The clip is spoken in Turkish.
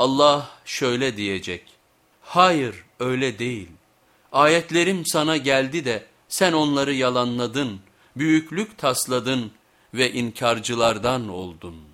Allah şöyle diyecek, hayır öyle değil. Ayetlerim sana geldi de sen onları yalanladın, büyüklük tasladın ve inkarcılardan oldun.''